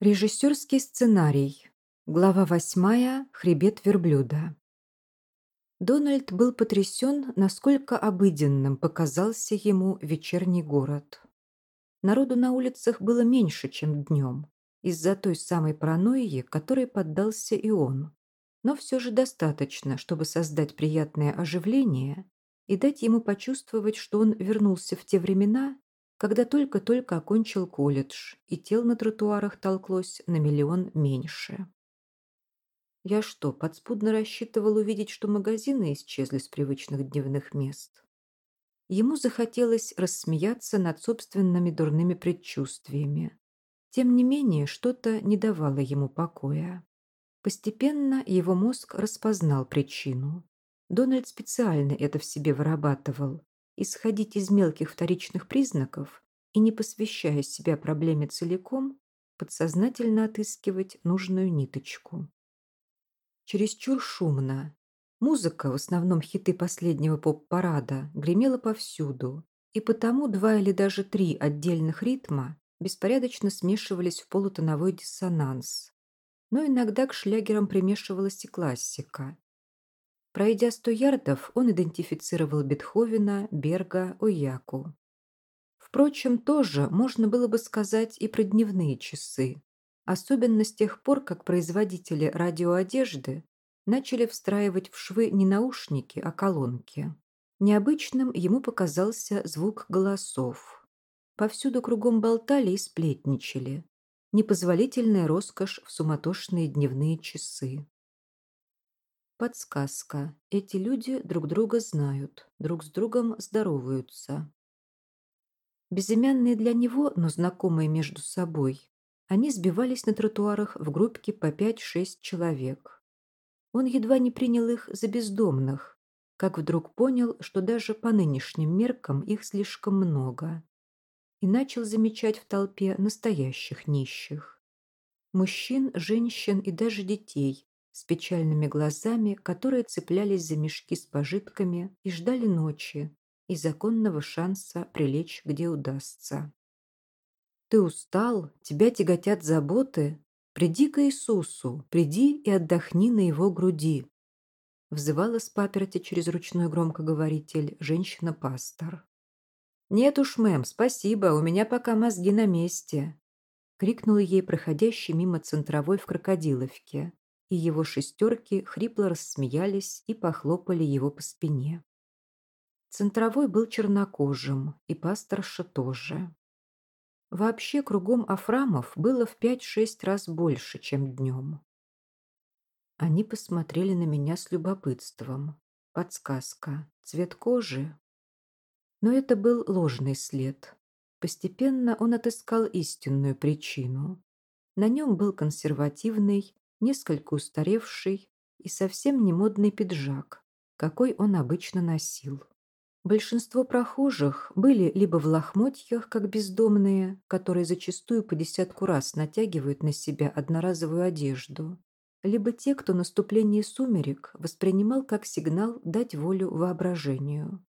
Режиссерский сценарий. Глава восьмая. Хребет верблюда. Дональд был потрясен, насколько обыденным показался ему вечерний город. Народу на улицах было меньше, чем днем, из-за той самой паранойи, которой поддался и он. Но все же достаточно, чтобы создать приятное оживление и дать ему почувствовать, что он вернулся в те времена, когда только-только окончил колледж, и тел на тротуарах толклось на миллион меньше. Я что, подспудно рассчитывал увидеть, что магазины исчезли с привычных дневных мест? Ему захотелось рассмеяться над собственными дурными предчувствиями. Тем не менее, что-то не давало ему покоя. Постепенно его мозг распознал причину. Дональд специально это в себе вырабатывал, исходить из мелких вторичных признаков и, не посвящая себя проблеме целиком, подсознательно отыскивать нужную ниточку. Чересчур шумно. Музыка, в основном хиты последнего поп-парада, гремела повсюду, и потому два или даже три отдельных ритма беспорядочно смешивались в полутоновой диссонанс. Но иногда к шлягерам примешивалась и классика, Пройдя сто ярдов, он идентифицировал Бетховена, Берга, Ояку. Впрочем, тоже можно было бы сказать и про дневные часы, особенно с тех пор, как производители радиоодежды начали встраивать в швы не наушники, а колонки. Необычным ему показался звук голосов. Повсюду кругом болтали и сплетничали. Непозволительная роскошь в суматошные дневные часы. Подсказка. Эти люди друг друга знают, друг с другом здороваются. Безымянные для него, но знакомые между собой, они сбивались на тротуарах в группки по 5-6 человек. Он едва не принял их за бездомных, как вдруг понял, что даже по нынешним меркам их слишком много, и начал замечать в толпе настоящих нищих. Мужчин, женщин и даже детей, с печальными глазами, которые цеплялись за мешки с пожитками и ждали ночи и законного шанса прилечь, где удастся. «Ты устал? Тебя тяготят заботы? Приди к Иисусу, приди и отдохни на его груди», взывала с паперти через ручной громкоговоритель женщина-пастор. «Нет уж, мэм, спасибо, у меня пока мозги на месте», крикнула ей проходящий мимо центровой в крокодиловке, и его шестерки хрипло рассмеялись и похлопали его по спине. Центровой был чернокожим, и пасторша тоже. Вообще кругом Афрамов было в пять-шесть раз больше, чем днем. Они посмотрели на меня с любопытством. Подсказка. Цвет кожи. Но это был ложный след. Постепенно он отыскал истинную причину. На нем был консервативный, несколько устаревший и совсем не модный пиджак, какой он обычно носил. Большинство прохожих были либо в лохмотьях, как бездомные, которые зачастую по десятку раз натягивают на себя одноразовую одежду, либо те, кто наступление сумерек воспринимал как сигнал дать волю воображению.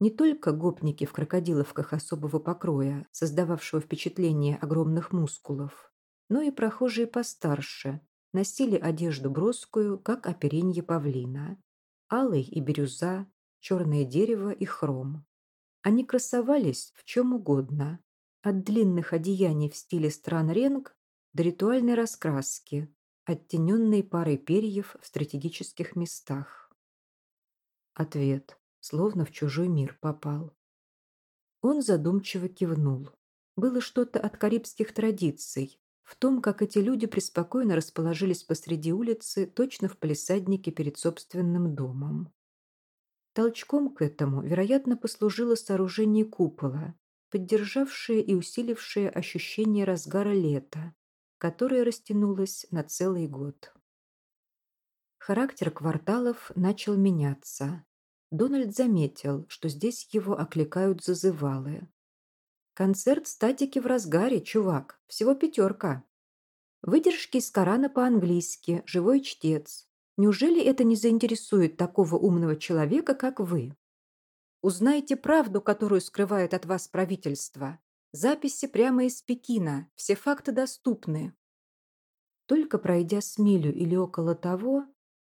Не только гопники в крокодиловках особого покроя, создававшего впечатление огромных мускулов, но и прохожие постарше носили одежду броскую, как оперенье павлина. Алый и бирюза, черное дерево и хром. Они красовались в чем угодно, от длинных одеяний в стиле стран ренг до ритуальной раскраски, оттененной парой перьев в стратегических местах. Ответ, словно в чужой мир попал. Он задумчиво кивнул. Было что-то от карибских традиций, в том, как эти люди преспокойно расположились посреди улицы, точно в палисаднике перед собственным домом. Толчком к этому, вероятно, послужило сооружение купола, поддержавшее и усилившее ощущение разгара лета, которое растянулось на целый год. Характер кварталов начал меняться. Дональд заметил, что здесь его окликают зазывалы. Концерт статики в разгаре, чувак. Всего пятерка. Выдержки из Корана по-английски, живой чтец. Неужели это не заинтересует такого умного человека, как вы? Узнайте правду, которую скрывает от вас правительство. Записи прямо из Пекина, все факты доступны. Только пройдя с милю или около того,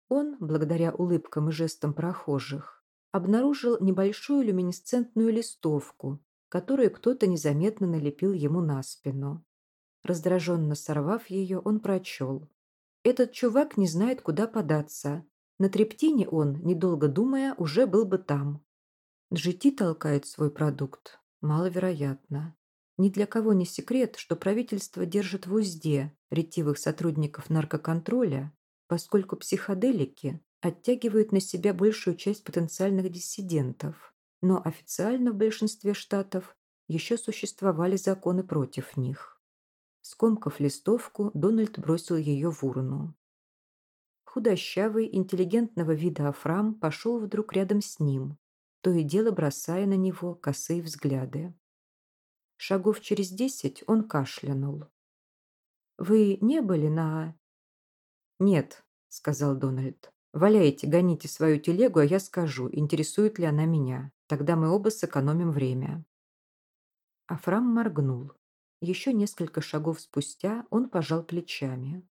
он, благодаря улыбкам и жестам прохожих, обнаружил небольшую люминесцентную листовку, которую кто-то незаметно налепил ему на спину. Раздраженно сорвав ее, он прочел. «Этот чувак не знает, куда податься. На трептине он, недолго думая, уже был бы там». GT толкает свой продукт. Маловероятно. Ни для кого не секрет, что правительство держит в узде ретивых сотрудников наркоконтроля, поскольку психоделики оттягивают на себя большую часть потенциальных диссидентов, но официально в большинстве штатов еще существовали законы против них. Скомкав листовку, Дональд бросил ее в урну. Худощавый, интеллигентного вида Афрам пошел вдруг рядом с ним, то и дело бросая на него косые взгляды. Шагов через десять он кашлянул. «Вы не были на...» «Нет», — сказал Дональд. «Валяйте, гоните свою телегу, а я скажу, интересует ли она меня. Тогда мы оба сэкономим время». Афрам моргнул. Еще несколько шагов спустя он пожал плечами.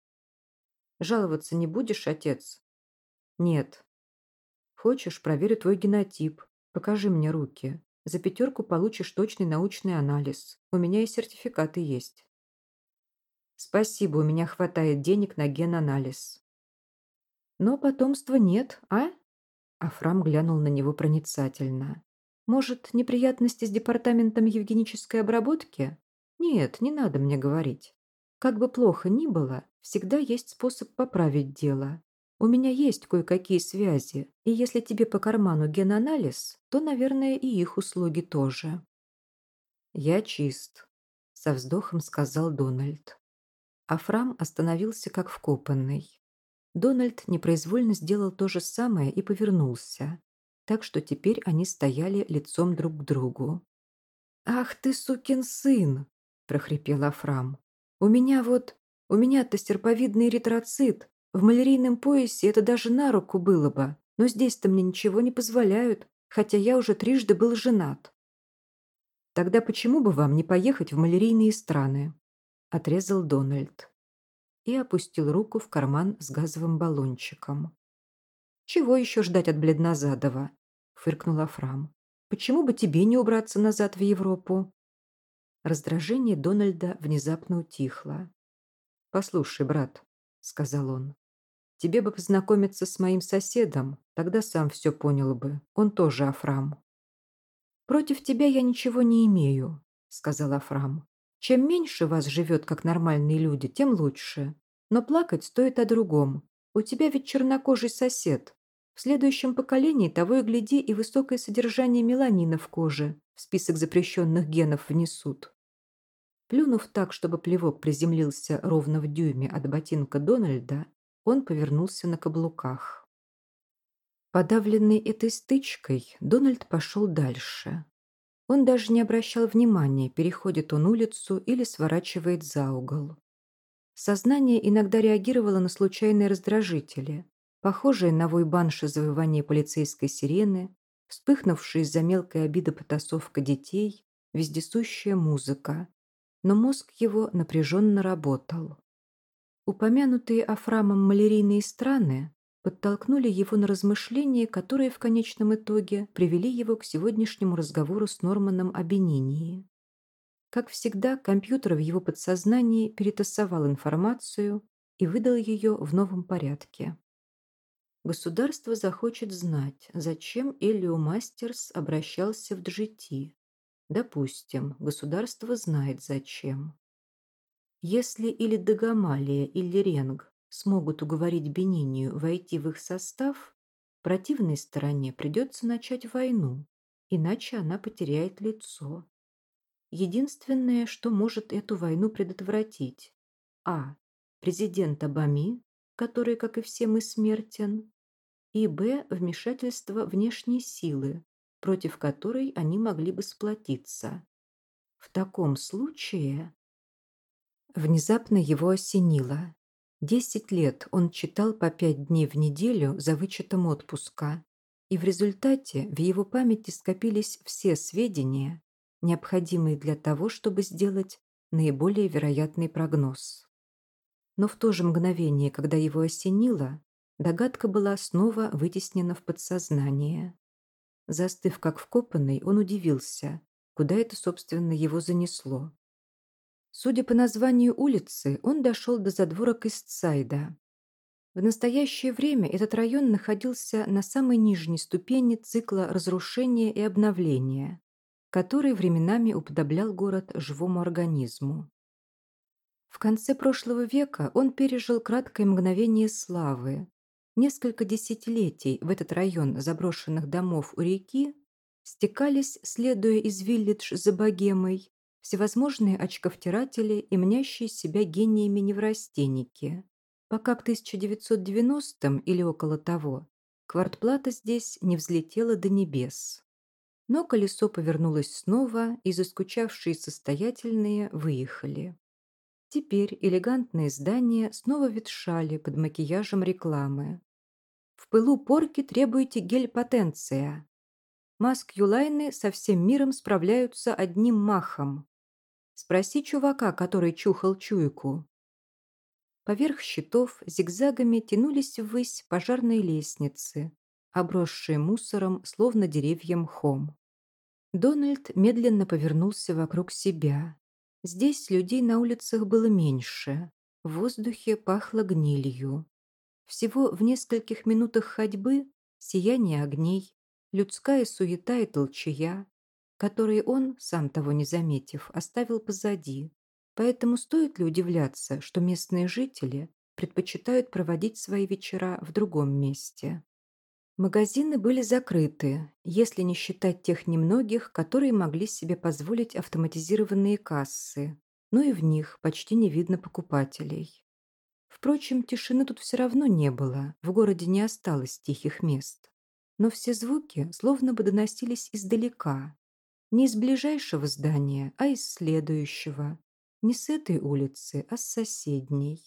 «Жаловаться не будешь, отец?» «Нет». «Хочешь, проверю твой генотип. Покажи мне руки. За пятерку получишь точный научный анализ. У меня и сертификаты есть. Спасибо, у меня хватает денег на генанализ. Но потомства нет, а? Афрам глянул на него проницательно. Может, неприятности с департаментом евгенической обработки? Нет, не надо мне говорить. Как бы плохо ни было, всегда есть способ поправить дело. У меня есть кое-какие связи, и если тебе по карману генанализ, то, наверное, и их услуги тоже. Я чист, со вздохом сказал Дональд. Афрам остановился как вкопанный. Дональд непроизвольно сделал то же самое и повернулся, так что теперь они стояли лицом друг к другу. «Ах ты, сукин сын!» – прохрипел Афрам. «У меня вот... У меня-то серповидный эритроцит, в малярийном поясе это даже на руку было бы, но здесь-то мне ничего не позволяют, хотя я уже трижды был женат. Тогда почему бы вам не поехать в малярийные страны? Отрезал Дональд и опустил руку в карман с газовым баллончиком. «Чего еще ждать от Бледнозадова?» — фыркнула Фрам. «Почему бы тебе не убраться назад в Европу?» Раздражение Дональда внезапно утихло. «Послушай, брат», — сказал он, Тебе бы познакомиться с моим соседом, тогда сам все понял бы. Он тоже Афрам». «Против тебя я ничего не имею», — сказал Афрам. «Чем меньше вас живет, как нормальные люди, тем лучше. Но плакать стоит о другом. У тебя ведь чернокожий сосед. В следующем поколении того и гляди и высокое содержание меланина в коже в список запрещенных генов внесут». Плюнув так, чтобы плевок приземлился ровно в дюйме от ботинка Дональда, он повернулся на каблуках. Подавленный этой стычкой, Дональд пошел дальше. Он даже не обращал внимания, переходит он улицу или сворачивает за угол. Сознание иногда реагировало на случайные раздражители, похожие на вой банши завывание полицейской сирены, вспыхнувшая из-за мелкой обиды потасовка детей, вездесущая музыка. Но мозг его напряженно работал. Упомянутые Афрамом малярийные страны подтолкнули его на размышления, которые в конечном итоге привели его к сегодняшнему разговору с Норманом о Бенинии. Как всегда, компьютер в его подсознании перетасовал информацию и выдал ее в новом порядке. Государство захочет знать, зачем Элио Мастерс обращался в GT. Допустим, государство знает зачем. Если или Дагомалия, или Ренг смогут уговорить Бенинию войти в их состав, противной стороне придется начать войну, иначе она потеряет лицо. Единственное, что может эту войну предотвратить – а. Президент Абами, который, как и все мы, смертен, и б. Вмешательство внешней силы, против которой они могли бы сплотиться. В таком случае Внезапно его осенило. Десять лет он читал по пять дней в неделю за вычетом отпуска, и в результате в его памяти скопились все сведения, необходимые для того, чтобы сделать наиболее вероятный прогноз. Но в то же мгновение, когда его осенило, догадка была снова вытеснена в подсознание. Застыв как вкопанный, он удивился, куда это, собственно, его занесло. Судя по названию улицы, он дошел до задворок Истсайда. В настоящее время этот район находился на самой нижней ступени цикла разрушения и обновления, который временами уподоблял город живому организму. В конце прошлого века он пережил краткое мгновение славы. Несколько десятилетий в этот район заброшенных домов у реки стекались, следуя из Виллидж за богемой, всевозможные очковтиратели и мнящие себя гениями неврастенники. Пока к 1990-м или около того квартплата здесь не взлетела до небес. Но колесо повернулось снова, и заскучавшие состоятельные выехали. Теперь элегантные здания снова ветшали под макияжем рекламы. В пылу порки требуете гель-потенция. Маск Юлайны со всем миром справляются одним махом. Спроси чувака, который чухал чуйку. Поверх щитов зигзагами тянулись ввысь пожарные лестницы, обросшие мусором, словно деревьям мхом. Дональд медленно повернулся вокруг себя. Здесь людей на улицах было меньше. В воздухе пахло гнилью. Всего в нескольких минутах ходьбы сияние огней, людская суета и толчая, которые он, сам того не заметив, оставил позади. Поэтому стоит ли удивляться, что местные жители предпочитают проводить свои вечера в другом месте? Магазины были закрыты, если не считать тех немногих, которые могли себе позволить автоматизированные кассы, но и в них почти не видно покупателей. Впрочем, тишины тут все равно не было, в городе не осталось тихих мест. Но все звуки словно бы доносились издалека, не из ближайшего здания, а из следующего. Не с этой улицы, а с соседней.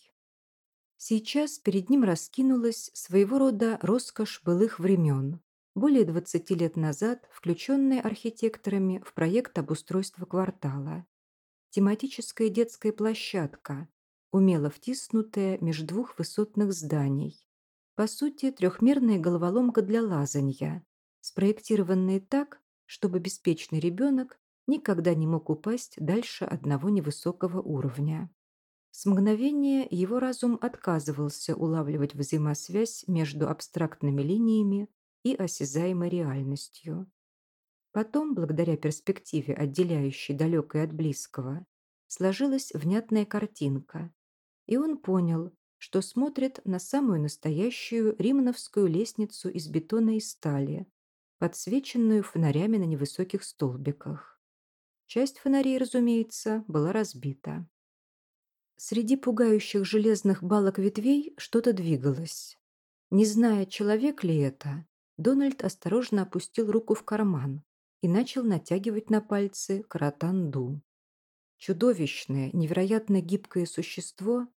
Сейчас перед ним раскинулась своего рода роскошь былых времен, более 20 лет назад включенная архитекторами в проект обустройства квартала. Тематическая детская площадка, умело втиснутая между двух высотных зданий. По сути, трехмерная головоломка для лазанья, спроектированная так, чтобы беспечный ребенок никогда не мог упасть дальше одного невысокого уровня. С мгновения его разум отказывался улавливать взаимосвязь между абстрактными линиями и осязаемой реальностью. Потом, благодаря перспективе, отделяющей далекое от близкого, сложилась внятная картинка, и он понял, что смотрит на самую настоящую римновскую лестницу из бетона и стали, подсвеченную фонарями на невысоких столбиках. Часть фонарей, разумеется, была разбита. Среди пугающих железных балок ветвей что-то двигалось. Не зная, человек ли это, Дональд осторожно опустил руку в карман и начал натягивать на пальцы каратанду. Чудовищное, невероятно гибкое существо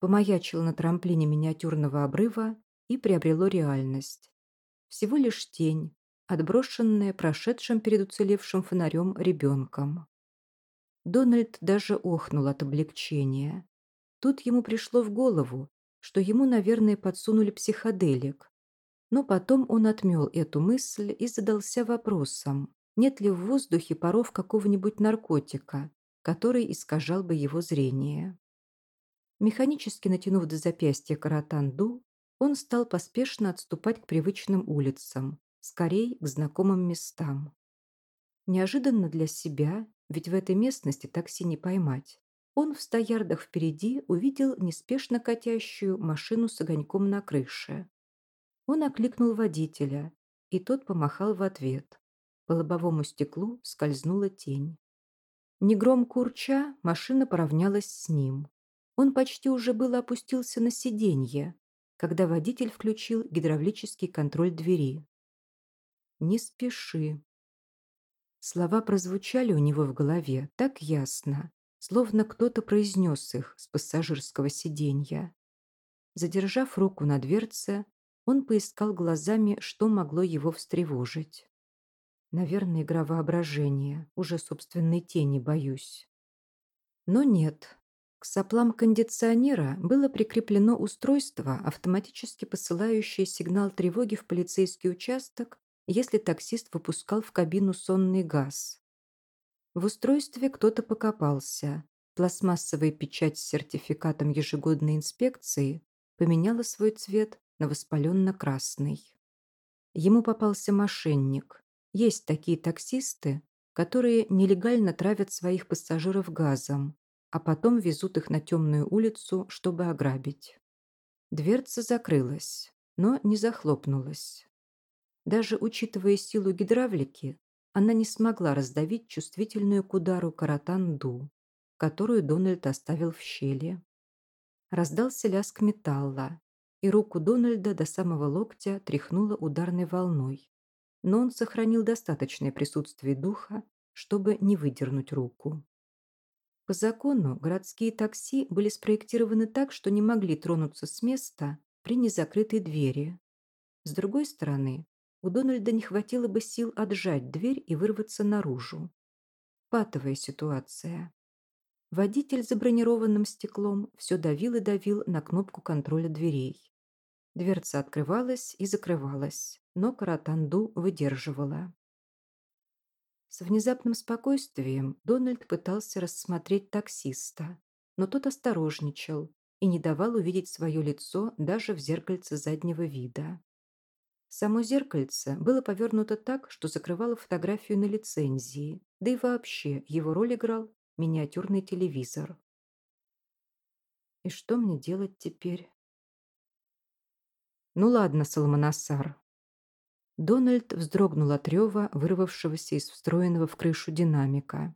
помаячило на трамплине миниатюрного обрыва и приобрело реальность. Всего лишь тень, отброшенная прошедшим перед уцелевшим фонарем ребенком. Дональд даже охнул от облегчения. Тут ему пришло в голову, что ему, наверное, подсунули психоделик. Но потом он отмел эту мысль и задался вопросом, нет ли в воздухе паров какого-нибудь наркотика, который искажал бы его зрение. Механически натянув до запястья каратанду, он стал поспешно отступать к привычным улицам, скорей к знакомым местам. Неожиданно для себя, ведь в этой местности такси не поймать, он в ста ярдах впереди увидел неспешно катящую машину с огоньком на крыше. Он окликнул водителя, и тот помахал в ответ. По лобовому стеклу скользнула тень. Негромко урча, машина поравнялась с ним. Он почти уже было опустился на сиденье, когда водитель включил гидравлический контроль двери. «Не спеши». Слова прозвучали у него в голове так ясно, словно кто-то произнес их с пассажирского сиденья. Задержав руку на дверце, он поискал глазами, что могло его встревожить. Наверное, игра воображения. Уже собственной тени боюсь. Но нет. К соплам кондиционера было прикреплено устройство, автоматически посылающее сигнал тревоги в полицейский участок, если таксист выпускал в кабину сонный газ. В устройстве кто-то покопался. Пластмассовая печать с сертификатом ежегодной инспекции поменяла свой цвет на воспаленно-красный. Ему попался мошенник. Есть такие таксисты, которые нелегально травят своих пассажиров газом, а потом везут их на темную улицу, чтобы ограбить. Дверца закрылась, но не захлопнулась. Даже учитывая силу гидравлики, она не смогла раздавить чувствительную к удару каратанду, которую Дональд оставил в щели. Раздался лязг металла, и руку Дональда до самого локтя тряхнуло ударной волной, но он сохранил достаточное присутствие духа, чтобы не выдернуть руку. По закону городские такси были спроектированы так, что не могли тронуться с места при незакрытой двери. С другой стороны, у Дональда не хватило бы сил отжать дверь и вырваться наружу. Патовая ситуация. Водитель за бронированным стеклом все давил и давил на кнопку контроля дверей. Дверца открывалась и закрывалась, но Каратанду выдерживала. С внезапным спокойствием Дональд пытался рассмотреть таксиста, но тот осторожничал и не давал увидеть свое лицо даже в зеркальце заднего вида. Само зеркальце было повернуто так, что закрывало фотографию на лицензии, да и вообще его роль играл миниатюрный телевизор. И что мне делать теперь? Ну ладно, Соломонасар. Дональд вздрогнул от рева, вырвавшегося из встроенного в крышу динамика.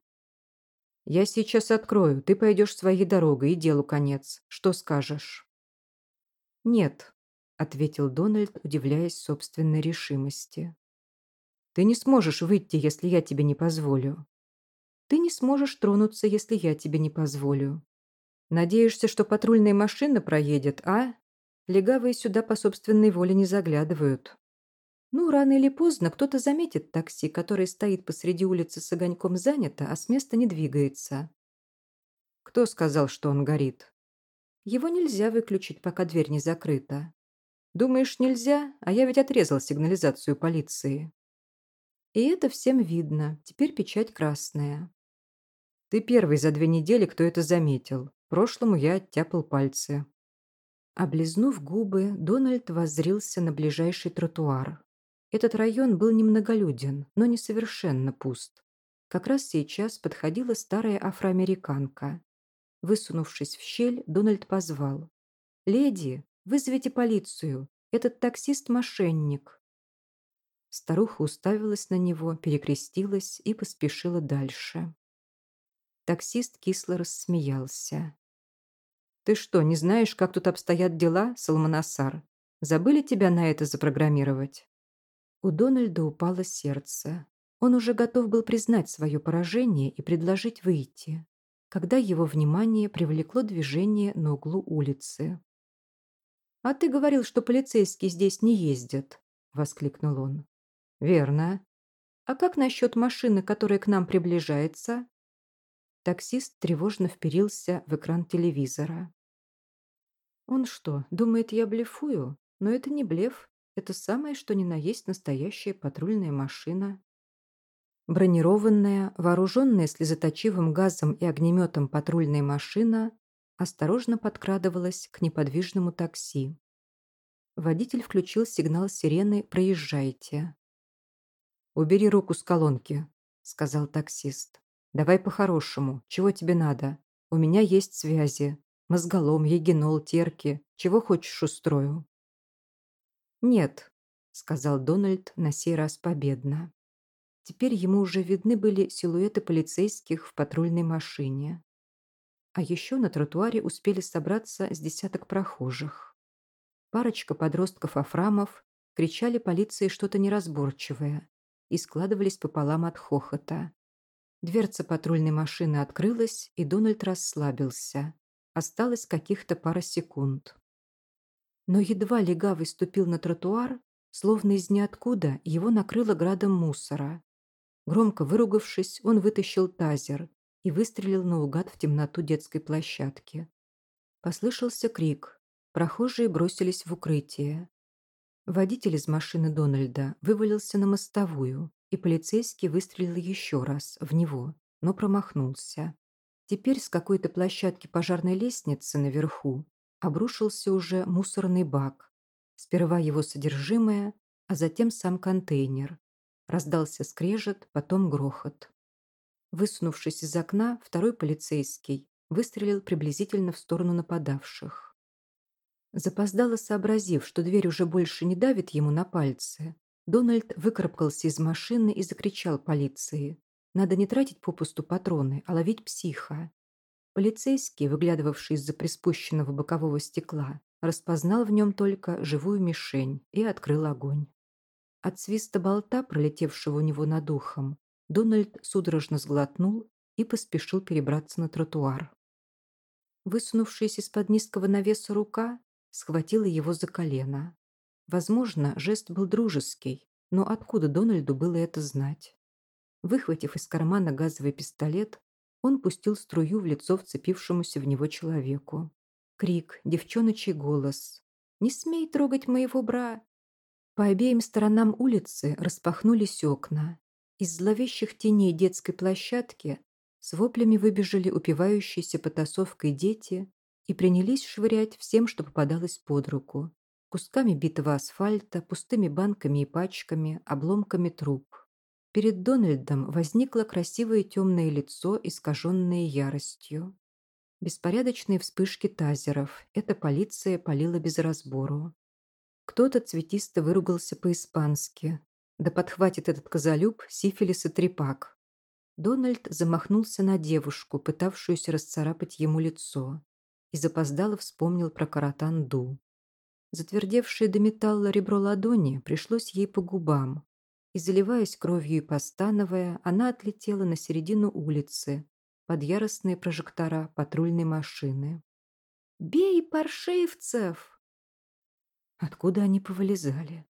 «Я сейчас открою, ты пойдешь своей дорогой, и делу конец. Что скажешь?» «Нет», — ответил Дональд, удивляясь собственной решимости. «Ты не сможешь выйти, если я тебе не позволю. Ты не сможешь тронуться, если я тебе не позволю. Надеешься, что патрульная машина проедет, а? Легавые сюда по собственной воле не заглядывают. Ну, рано или поздно кто-то заметит такси, которое стоит посреди улицы с огоньком занято, а с места не двигается. Кто сказал, что он горит? Его нельзя выключить, пока дверь не закрыта. Думаешь, нельзя? А я ведь отрезал сигнализацию полиции. И это всем видно. Теперь печать красная. Ты первый за две недели, кто это заметил. Прошлому я оттяпал пальцы. Облизнув губы, Дональд воззрился на ближайший тротуар. Этот район был немноголюден, но не совершенно пуст. Как раз сейчас подходила старая афроамериканка. Высунувшись в щель, Дональд позвал. «Леди, вызовите полицию. Этот таксист-мошенник». Старуха уставилась на него, перекрестилась и поспешила дальше. Таксист кисло рассмеялся. «Ты что, не знаешь, как тут обстоят дела, Салманасар? Забыли тебя на это запрограммировать?» У Дональда упало сердце. Он уже готов был признать свое поражение и предложить выйти, когда его внимание привлекло движение на углу улицы. «А ты говорил, что полицейские здесь не ездят», — воскликнул он. «Верно. А как насчет машины, которая к нам приближается?» Таксист тревожно вперился в экран телевизора. «Он что, думает, я блефую? Но это не блеф. Это самое, что ни на есть настоящая патрульная машина». Бронированная, вооруженная слезоточивым газом и огнеметом патрульная машина осторожно подкрадывалась к неподвижному такси. Водитель включил сигнал сирены «Проезжайте». «Убери руку с колонки», — сказал таксист. «Давай по-хорошему. Чего тебе надо? У меня есть связи. Мозголом, егинол, терки. Чего хочешь устрою?» «Нет», — сказал Дональд на сей раз победно. Теперь ему уже видны были силуэты полицейских в патрульной машине. А еще на тротуаре успели собраться с десяток прохожих. Парочка подростков-афрамов кричали полиции что-то неразборчивое, и складывались пополам от хохота. Дверца патрульной машины открылась, и Дональд расслабился. Осталось каких-то пара секунд. Но едва легавый ступил на тротуар, словно из ниоткуда его накрыло градом мусора. Громко выругавшись, он вытащил тазер и выстрелил наугад в темноту детской площадки. Послышался крик. Прохожие бросились в укрытие. Водитель из машины Дональда вывалился на мостовую, и полицейский выстрелил еще раз в него, но промахнулся. Теперь с какой-то площадки пожарной лестницы наверху обрушился уже мусорный бак. Сперва его содержимое, а затем сам контейнер. Раздался скрежет, потом грохот. Высунувшись из окна, второй полицейский выстрелил приблизительно в сторону нападавших. Запоздало сообразив, что дверь уже больше не давит ему на пальцы, Дональд выкарабкался из машины и закричал полиции. Надо не тратить попусту патроны, а ловить психа. Полицейский, выглядывавший из-за приспущенного бокового стекла, распознал в нем только живую мишень и открыл огонь. От свиста болта, пролетевшего у него над ухом, Дональд судорожно сглотнул и поспешил перебраться на тротуар. Высунувшаяся из-под низкого навеса рука схватила его за колено. Возможно, жест был дружеский, но откуда Дональду было это знать? Выхватив из кармана газовый пистолет, он пустил струю в лицо вцепившемуся в него человеку. Крик, девчоночий голос. «Не смей трогать моего бра!» По обеим сторонам улицы распахнулись окна. Из зловещих теней детской площадки с воплями выбежали упивающиеся потасовкой дети и принялись швырять всем, что попадалось под руку. Кусками битого асфальта, пустыми банками и пачками, обломками труб. Перед Дональдом возникло красивое темное лицо, искаженное яростью. Беспорядочные вспышки тазеров. Эта полиция палила без разбору. Кто-то цветисто выругался по-испански. Да подхватит этот козолюб сифилис и трепак. Дональд замахнулся на девушку, пытавшуюся расцарапать ему лицо, и запоздало вспомнил про каратан-ду. Затвердевшее до металла ребро ладони пришлось ей по губам, и, заливаясь кровью и постановая, она отлетела на середину улицы под яростные прожектора патрульной машины. «Бей паршивцев!» Откуда они повылезали?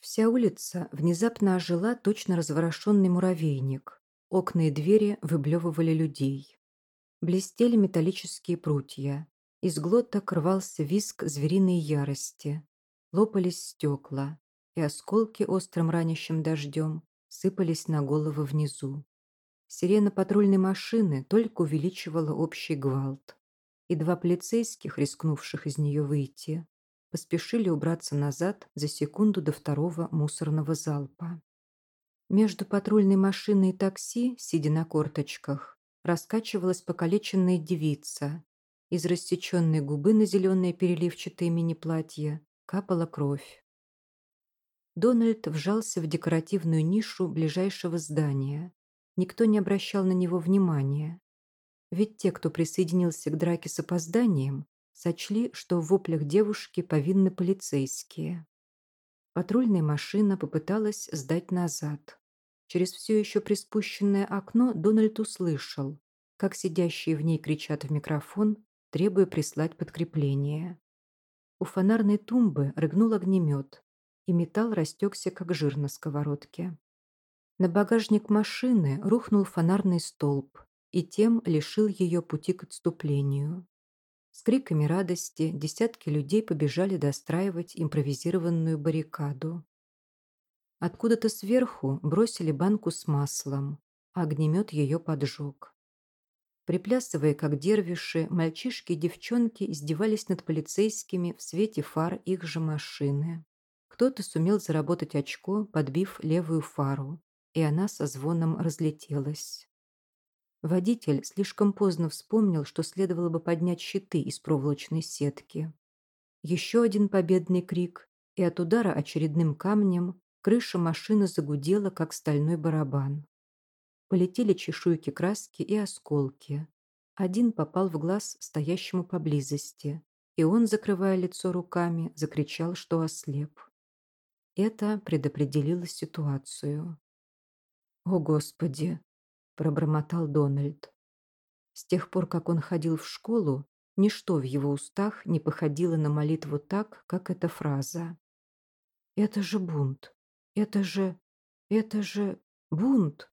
Вся улица внезапно ожила точно разворошенный муравейник. Окна и двери выблевывали людей. Блестели металлические прутья. Из глоток рвался виск звериной ярости. Лопались стекла, и осколки острым ранящим дождем сыпались на головы внизу. Сирена патрульной машины только увеличивала общий гвалт. И два полицейских, рискнувших из нее выйти, поспешили убраться назад за секунду до второго мусорного залпа. Между патрульной машиной и такси, сидя на корточках, раскачивалась покалеченная девица. Из рассеченной губы на зеленое переливчатое мини-платье капала кровь. Дональд вжался в декоративную нишу ближайшего здания. Никто не обращал на него внимания. Ведь те, кто присоединился к драке с опозданием, сочли, что в воплях девушки повинны полицейские. Патрульная машина попыталась сдать назад. Через все еще приспущенное окно Дональд услышал, как сидящие в ней кричат в микрофон, требуя прислать подкрепление. У фонарной тумбы рыгнул огнемет, и металл растекся, как жир на сковородке. На багажник машины рухнул фонарный столб и тем лишил ее пути к отступлению. С криками радости десятки людей побежали достраивать импровизированную баррикаду. Откуда-то сверху бросили банку с маслом, а огнемет ее поджег. Приплясывая, как дервиши, мальчишки и девчонки издевались над полицейскими в свете фар их же машины. Кто-то сумел заработать очко, подбив левую фару, и она со звоном разлетелась. Водитель слишком поздно вспомнил, что следовало бы поднять щиты из проволочной сетки. Еще один победный крик, и от удара очередным камнем крыша машины загудела, как стальной барабан. Полетели чешуйки краски и осколки. Один попал в глаз стоящему поблизости, и он, закрывая лицо руками, закричал, что ослеп. Это предопределило ситуацию. «О, Господи!» пробормотал Дональд. С тех пор, как он ходил в школу, ничто в его устах не походило на молитву так, как эта фраза. «Это же бунт! Это же... это же... Бунт.